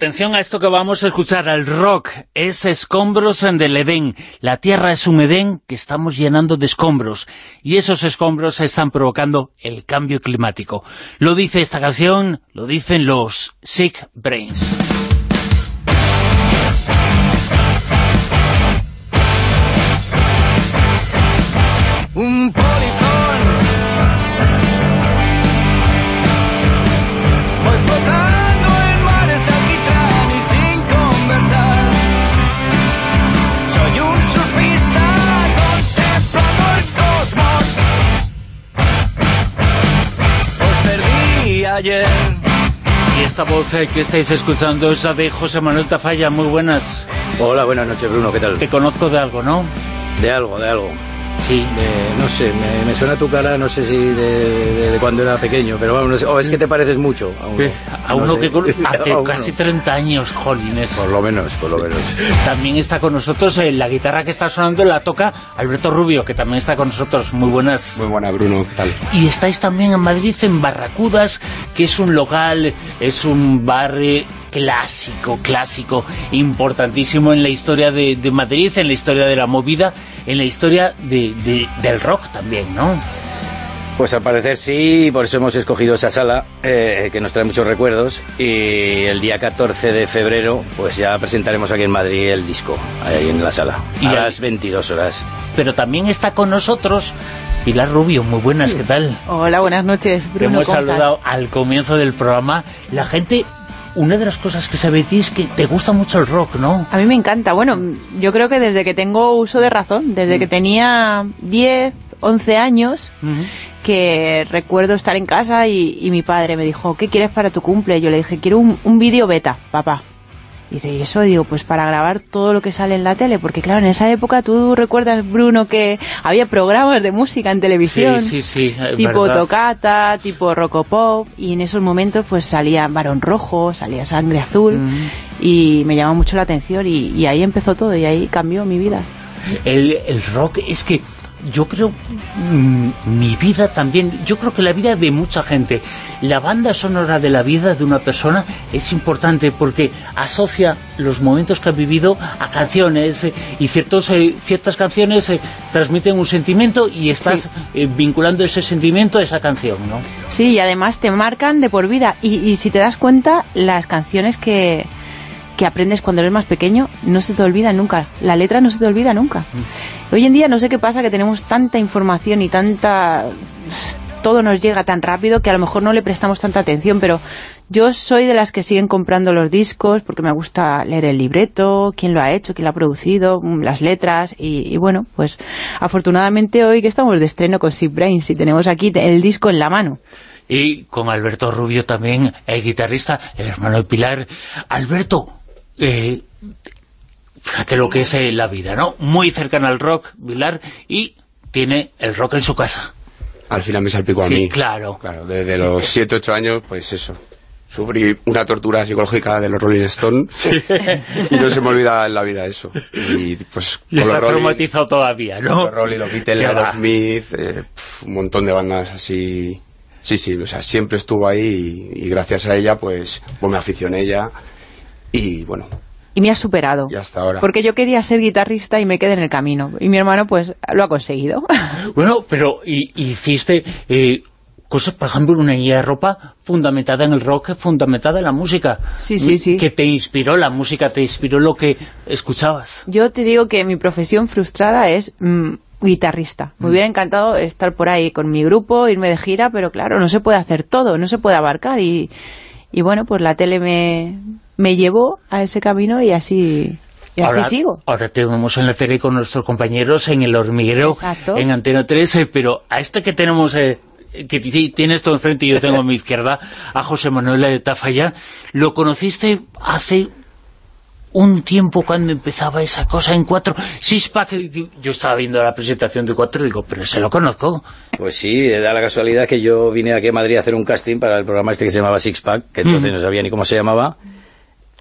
Atención a esto que vamos a escuchar, el rock es escombros del Edén. La tierra es un Edén que estamos llenando de escombros y esos escombros están provocando el cambio climático. Lo dice esta canción, lo dicen los Sick Brains. Un esta voz eh, que estáis escuchando es la de José Manuel Tafalla. Muy buenas. Hola, buenas noches, Bruno. ¿Qué tal? Te conozco de algo, ¿no? De algo, de algo. Sí. no sé, me, suena tu cara, no sé si de, cuando era pequeño, pero vamos, o es que te pareces mucho a uno. A uno que hace casi 30 años, jolines. Por lo menos, por lo menos. También está con nosotros eh, la guitarra que está sonando, la toca Alberto Rubio, que también está con nosotros. Muy buenas. Muy buena, Bruno, ¿qué tal? Y estáis también en Madrid, en Barracudas, que es un local, es un barrio clásico, clásico, importantísimo en la historia de, Madrid, en la historia de la movida, en la historia del rock también, ¿no? Pues al parecer sí, por eso hemos escogido esa sala, eh, que nos trae muchos recuerdos, y el día 14 de febrero, pues ya presentaremos aquí en Madrid el disco, ahí en la sala, y a las 22 horas. Pero también está con nosotros Pilar Rubio, muy buenas, ¿qué tal? Hola, buenas noches, Bruno, Te hemos saludado al comienzo del programa. La gente una de las cosas que sabe de ti es que te gusta mucho el rock, ¿no? A mí me encanta. Bueno, yo creo que desde que tengo uso de razón, desde que mm. tenía 10, 11 años, que recuerdo estar en casa y, mi padre me dijo, ¿qué quieres para tu cumple? Yo le dije, quiero un, un vídeo beta, papá. Y dice, ¿y eso? Digo, pues para grabar todo lo que sale en la tele, porque claro, en esa época tú recuerdas, Bruno, que había programas de música en televisión, sí, sí, sí, tipo tocata, tipo rocopop, y en esos momentos pues salía Barón Rojo, salía Sangre Azul, mm. y me llamó mucho la atención, y, ahí empezó todo, y ahí cambió mi vida. El, el rock es que yo creo mm, mi vida también, yo creo que la vida de mucha gente, la banda sonora de la vida de una persona es importante porque asocia los momentos que ha vivido a canciones eh, y ciertos, eh, ciertas canciones eh, transmiten un sentimiento y estás vinculando ese sentimiento a esa canción, ¿no? Sí, y además te marcan de por vida y, y si te das cuenta, las canciones que, que aprendes cuando eres más pequeño no se te olvida nunca, la letra no se te olvida nunca. Mm. Hoy en día no sé qué pasa que tenemos tanta información y tanta... todo nos llega tan rápido que a lo mejor no le prestamos tanta atención, pero yo soy de las que siguen comprando los discos porque me gusta leer el libreto, quién lo ha hecho, quién lo ha producido, mm, las letras y, bueno, pues afortunadamente hoy que estamos de estreno con Sip Brains y tenemos aquí el disco en la mano y con Alberto Rubio también, el guitarrista, el hermano de Pilar. Alberto, eh, fíjate lo que es eh, la vida, ¿no? Muy cercana al rock, Vilar, y tiene el rock en su casa. Al final me salpicó a mí. claro. Claro, desde los 7, 8 años, pues eso. Sufrí una tortura psicológica de los Rolling Stones y no se me olvida en la vida eso. Y pues... Y estás traumatizado todavía, ¿no? Los Rolling, los Beatles, Smith, eh, un montón de bandas así... Sí, sí, o sea, siempre estuvo ahí y, y gracias a ella, pues, pues me aficioné a ella y bueno... Y me ha superado. Y hasta ahora. Porque yo quería ser guitarrista y me quedé en el camino. Y mi hermano, pues, lo ha conseguido. Bueno, pero hiciste... Eh, cosas, por ejemplo, una guía de ropa fundamentada en el rock, fundamentada en la música. Sí, sí, sí. Que te inspiró, la música te inspiró lo que escuchabas. Yo te digo que mi profesión frustrada es mm, guitarrista. Me mm. hubiera encantado estar por ahí con mi grupo, irme de gira, pero claro, no se puede hacer todo, no se puede abarcar. Y, y bueno, pues la tele me, me llevó a ese camino y así... Y así sigo. Ahora tenemos en la tele con nuestros compañeros en El Hormiguero, en Antena 13, pero a este que tenemos... Eh, que tienes todo enfrente y yo tengo a mi izquierda, a José Manuel de Tafalla, lo conociste hace un tiempo cuando empezaba esa cosa en cuatro, Sixpack, yo estaba viendo la presentación de cuatro y digo, pero se lo conozco. Pues sí, da la casualidad que yo vine aquí a Madrid a hacer un casting para el programa este que se llamaba Sixpack, que entonces mm. no sabía ni cómo se llamaba,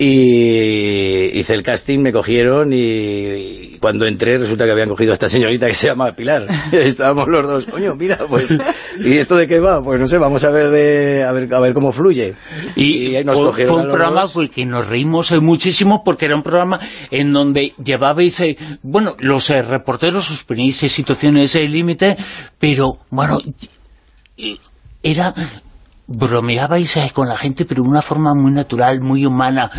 y, hice el casting, me cogieron y, cuando entré resulta que habían cogido a esta señorita que se llama Pilar. Estábamos los dos, coño, mira, pues, ¿y esto de qué va? Pues no sé, vamos a ver de a ver, a ver cómo fluye. Y, nos fue, fue un programa pues, que nos reímos eh, muchísimo porque era un programa en donde llevabais, eh, bueno, los eh, reporteros os poníais situaciones límite, pero, bueno, era bromeabais con la gente, pero de una forma muy natural, muy humana,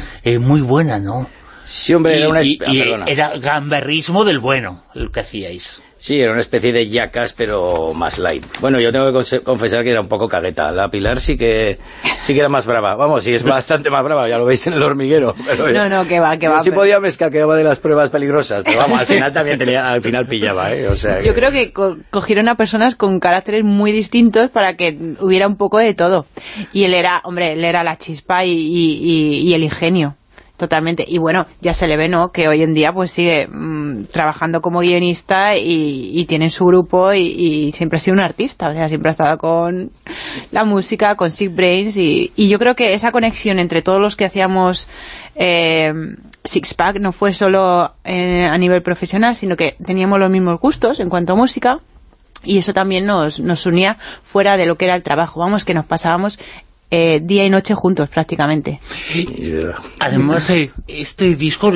muy buena, ¿no? Sí, hombre, era una... Ah, era gamberrismo del bueno, lo que hacíais. Sí, era una especie de yacas, pero más light. Bueno, yo tengo que confesar que era un poco cagueta. La Pilar sí que sí que era más brava. Vamos, sí es bastante más brava, ya lo veis en el hormiguero. no, no, que va, que va. Sí podía me escaqueaba de las pruebas peligrosas, pero vamos, al final también tenía, al final pillaba, ¿eh? O sea, Yo creo que cogieron a personas con caracteres muy distintos para que hubiera un poco de todo. Y él era, hombre, él era la chispa y el ingenio. Totalmente. Y bueno, ya se le ve, ¿no?, que hoy en día pues sigue mm, trabajando como guionista y, tiene su grupo y, siempre ha sido un artista. O sea, siempre ha estado con la música, con Sick Brains y, yo creo que esa conexión entre todos los que hacíamos eh, Six Pack no fue solo eh, a nivel profesional, sino que teníamos los mismos gustos en cuanto a música y eso también nos, nos unía fuera de lo que era el trabajo. Vamos, que nos pasábamos eh, día y noche juntos prácticamente. Además, eh, este disco,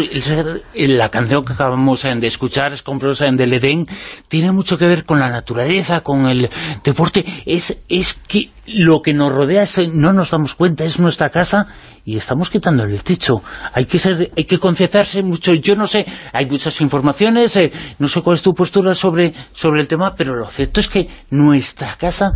la canción que acabamos de escuchar, es en del Edén, tiene mucho que ver con la naturaleza, con el deporte. Es, es que lo que nos rodea es, no nos damos cuenta, es nuestra casa y estamos quitando el techo. Hay que ser, hay que concienciarse mucho. Yo no sé, hay muchas informaciones, eh, no sé cuál es tu postura sobre, sobre el tema, pero lo cierto es que nuestra casa,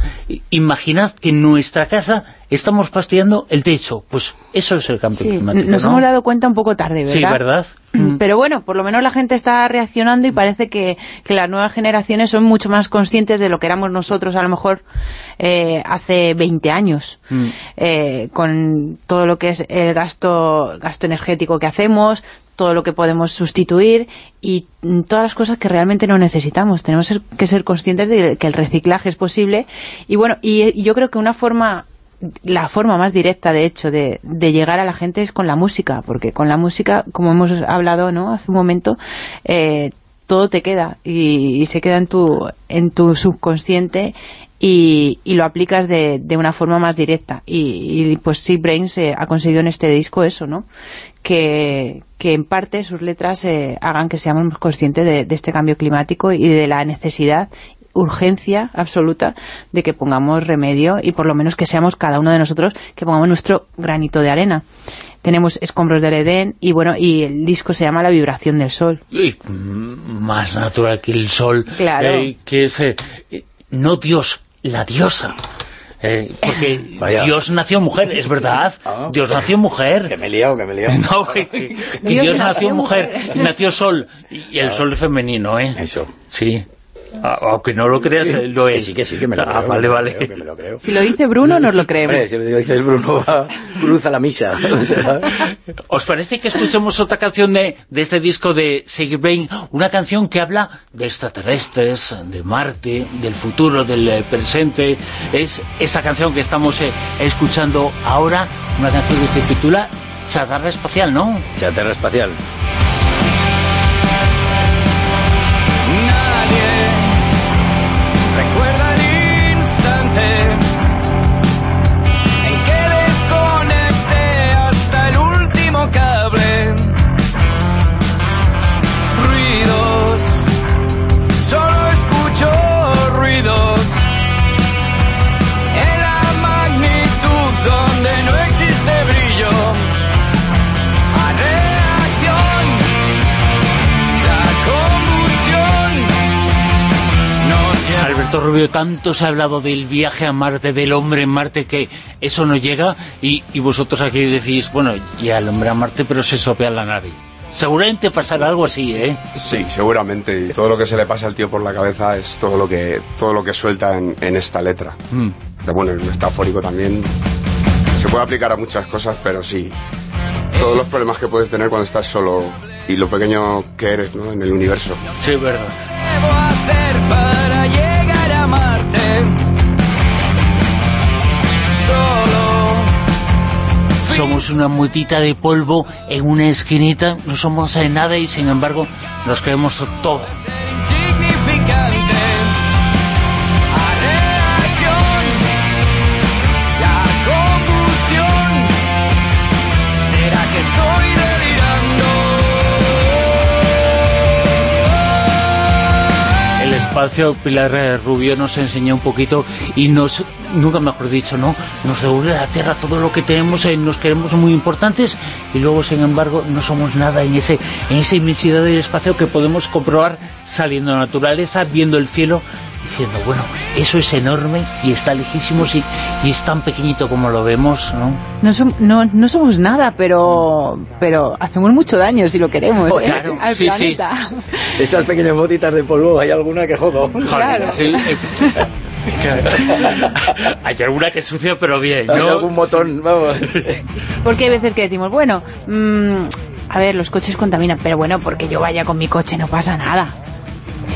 imaginad que nuestra casa estamos fastidiando el techo. Pues eso es el cambio climático, Nos hemos dado cuenta un poco tarde, ¿verdad? Sí, ¿verdad? Mm. Pero bueno, por lo menos la gente está reaccionando y parece que, las nuevas generaciones son mucho más conscientes de lo que éramos nosotros a lo mejor eh, hace 20 años, mm. eh, con todo lo que es el gasto, gasto energético que hacemos, todo lo que podemos sustituir y todas las cosas que realmente no necesitamos. Tenemos que ser conscientes de que el reciclaje es posible y bueno, y yo creo que una forma la forma más directa, de hecho, de, de, llegar a la gente es con la música, porque con la música, como hemos hablado ¿no? hace un momento, eh, todo te queda y, se queda en tu, en tu subconsciente y, y lo aplicas de, de, una forma más directa. Y, pues sí, Brains ha conseguido en este disco eso, ¿no? Que, en parte sus letras eh, hagan que seamos conscientes de, este cambio climático y de la necesidad urgencia absoluta de que pongamos remedio y por lo menos que seamos cada uno de nosotros que pongamos nuestro granito de arena. Tenemos Escombros del Edén y bueno y el disco se llama La vibración del sol. más natural que el sol. Claro. Eh, que es, eh, no Dios, la diosa. Eh, porque Dios nació mujer, es verdad. Ah. Dios nació mujer. Que me he liado, que me he liado. No, Dios, nació mujer, nació sol. Y el sol es femenino, ¿eh? Eso. Sí. Ah, aunque no lo creas, lo es. sí, que sí, que me lo ah, creo. vale, vale. Si lo dice Bruno, nos lo creemos. si lo dice Bruno, cruza la misa. ¿Os parece que escuchemos otra canción de, de este disco de Sig Brain? Una canción que habla de extraterrestres, de Marte, del futuro, del eh, presente. Es esta canción que estamos eh, escuchando ahora, una canción que se titula Chatarra Espacial, ¿no? Chatarra Espacial. Rubio, tanto se ha hablado del viaje a Marte, del hombre en Marte, que eso no llega, y, vosotros aquí decís, bueno, ya el hombre a Marte, pero se sopea la nave. Seguramente pasará algo así, ¿eh? Sí, seguramente. Y todo lo que se le pasa al tío por la cabeza es todo lo que, todo lo que suelta en, esta letra. Mm. Bueno, el metafórico también se puede aplicar a muchas cosas, pero sí. Todos los problemas que puedes tener cuando estás solo y lo pequeño que eres ¿no? en el universo. Sí, verdad. Somos una mutita de polvo en una esquinita, no somos nada y sin embargo nos creemos todo. Espacio, Pilar Rubio nos enseñó un poquito y nos, nunca mejor dicho, ¿no? Nos devuelve a la tierra todo lo que tenemos, eh, nos queremos muy importantes y luego, sin embargo, no somos nada en ese en esa inmensidad del espacio que podemos comprobar saliendo a la naturaleza, viendo el cielo diciendo, bueno, eso es enorme y está lejísimo y, y es tan pequeñito como lo vemos, ¿no? No, no, somos nada, pero pero hacemos mucho daño si lo queremos, oh, ¿eh? claro, al planeta. Esas pequeñas motitas de polvo, hay alguna que jodo. Claro. Sí. hay alguna que es sucia, pero bien, ¿no? Hay algún botón, vamos. Porque hay veces que decimos, bueno, mmm, a ver, los coches contaminan, pero bueno, porque yo vaya con mi coche no pasa nada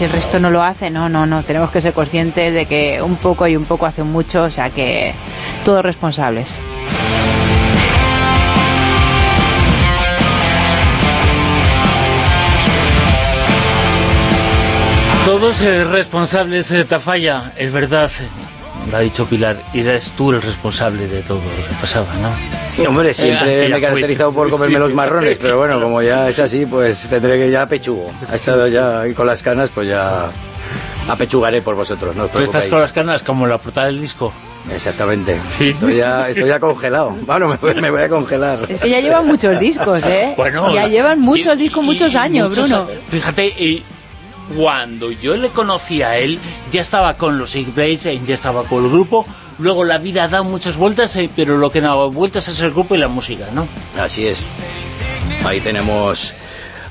si el resto no lo hace, no, no, no, tenemos que ser conscientes de que un poco y un poco hace mucho, o sea que todos responsables. Todos eh, responsables de Tafalla, es verdad, ha dicho Pilar, y eres tú el responsable de todo lo que pasaba, ¿no? hombre, siempre me he caracterizado por comerme los marrones, pero bueno, como ya es así, pues tendré que ya pechugo. Ha estado ya y con las canas, pues ya apechugaré por vosotros, ¿no? Tú estás con las canas como la portada del disco. Exactamente. Sí. Estoy ya, estoy ya congelado. Bueno, me, voy a congelar. Es que ya llevan muchos discos, ¿eh? Bueno, ya llevan muchos discos, muchos años, Bruno. Fíjate, y cuando yo le conocí a él, ya estaba con los Sick ya estaba con el grupo, luego la vida da muchas vueltas, eh, pero lo que da vueltas es el grupo y la música, ¿no? Así es. Ahí tenemos...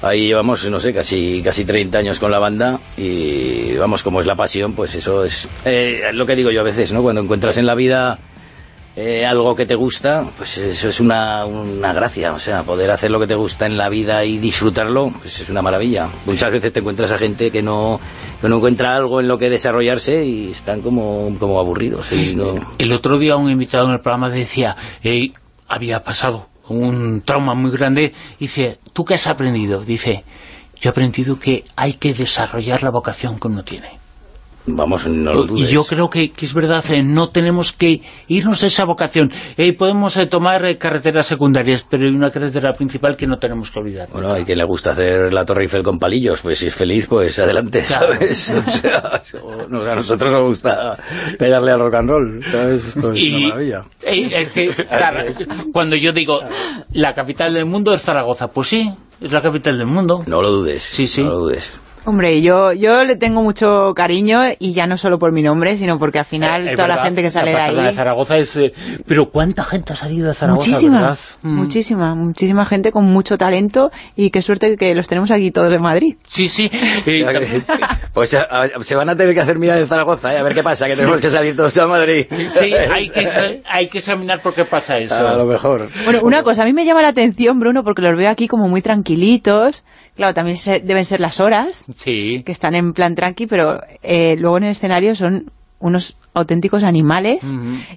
Ahí llevamos, no sé, casi casi 30 años con la banda y vamos, como es la pasión, pues eso es eh, lo que digo yo a veces, ¿no? Cuando encuentras en la vida eh, algo que te gusta, pues eso es una, una gracia, o sea, poder hacer lo que te gusta en la vida y disfrutarlo, pues es una maravilla. Muchas veces te encuentras a gente que no, que no encuentra algo en lo que desarrollarse y están como, como aburridos. El otro día un invitado en el programa decía, había pasado un trauma muy grande, dice, ¿tú qué has aprendido? Dice, yo he aprendido que hay que desarrollar la vocación que uno tiene. Vamos, no lo dudes. Y yo creo que, es verdad, eh, no tenemos que irnos a esa vocación. Eh, podemos eh, tomar carreteras secundarias, pero hay una carretera principal que no tenemos que olvidar. Bueno, hay quien le gusta hacer la Torre Eiffel con palillos, pues si es feliz, pues adelante, ¿sabes? O sea, a nosotros nos gusta pegarle al rock and roll, ¿sabes? Esto es una maravilla. es que, cuando yo digo, la capital del mundo es Zaragoza, pues sí, es la capital del mundo. No lo dudes, sí, sí. no lo dudes. Hombre, yo, yo le tengo mucho cariño y ya no solo por mi nombre, sino porque al final eh, toda la gente que sale de ahí... de Zaragoza es... Eh, pero ¿cuánta gente ha salido de Zaragoza, Muchísima, mm. muchísima, muchísima gente con mucho talento y qué suerte que los tenemos aquí todos de Madrid. Sí, sí. pues se van a tener que hacer mirar en Zaragoza, ¿eh? a ver qué pasa, que tenemos que salir todos a Madrid. Sí, hay que, hay que examinar por qué pasa eso. A lo mejor. Bueno, una cosa, a mí me llama la atención, Bruno, porque los veo aquí como muy tranquilitos Claro, también deben ser las horas, sí. que están en plan tranqui, pero eh, luego en el escenario son unos auténticos animales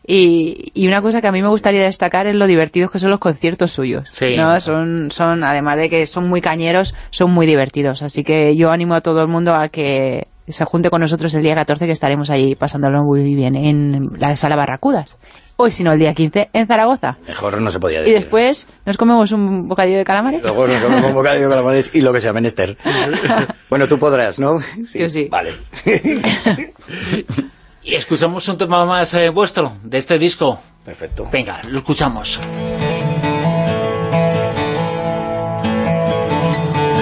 y, y, una cosa que a mí me gustaría destacar es lo divertidos que son los conciertos suyos sí. ¿no? son, son además de que son muy cañeros son muy divertidos así que yo animo a todo el mundo a que se junte con nosotros el día 14 que estaremos allí pasándolo muy bien en la sala Barracudas Hoy, si no el día 15 en Zaragoza. Mejor no se podía decir. Y después nos comemos un bocadillo de calamares. Luego nos comemos un bocadillo de calamares y lo que sea menester. bueno, tú podrás, ¿no? Sí, sí. Vale. y escuchamos un tema más eh, vuestro, de este disco. Perfecto. Venga, lo escuchamos.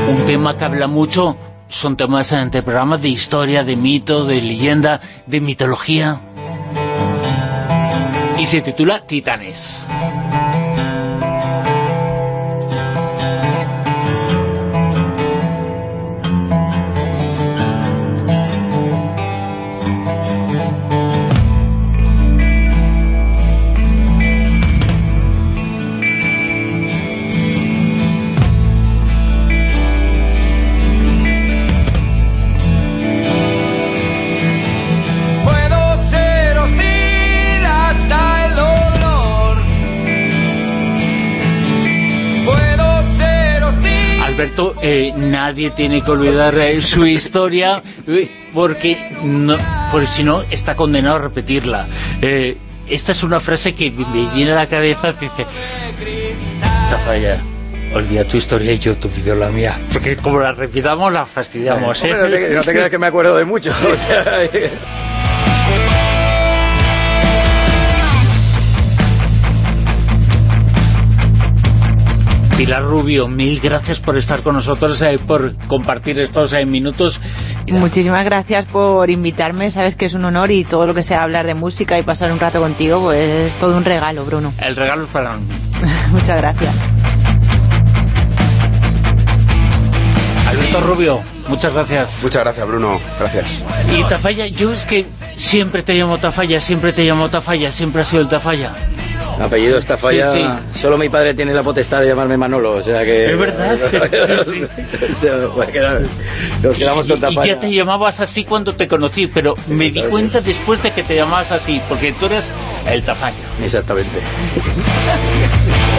Un tema que habla mucho, son temas de programas de historia, de mito, de leyenda, de mitología y se titula Titanes. Alberto, eh, nadie tiene que olvidar eh, su historia porque no, porque si no está condenado a repetirla. esta es una frase que me viene a la cabeza, dice, falla olvida tu historia y yo tu video la mía. Porque como la repitamos, la fastidiamos, ¿eh? no, te, creas que me acuerdo de mucho. Pilar Rubio, mil gracias por estar con nosotros, eh, por compartir estos eh, minutos. Muchísimas gracias por invitarme, sabes que es un honor y todo lo que sea hablar de música y pasar un rato contigo, pues es todo un regalo, Bruno. El regalo es para mí. Muchas gracias. Alberto Rubio, muchas gracias. Muchas gracias, Bruno. Gracias. Y Tafalla, yo es que siempre te llamo Tafalla, siempre te llamo Tafalla, siempre ha sido el Tafalla. Apellido Tafalla, solo mi padre tiene la potestad de llamarme Manolo, o sea que... Es verdad. Nos quedamos con Tafalla. Y ya te llamabas así cuando te conocí, pero me di cuenta después de que te llamabas así, porque tú eres el Tafalla. Exactamente.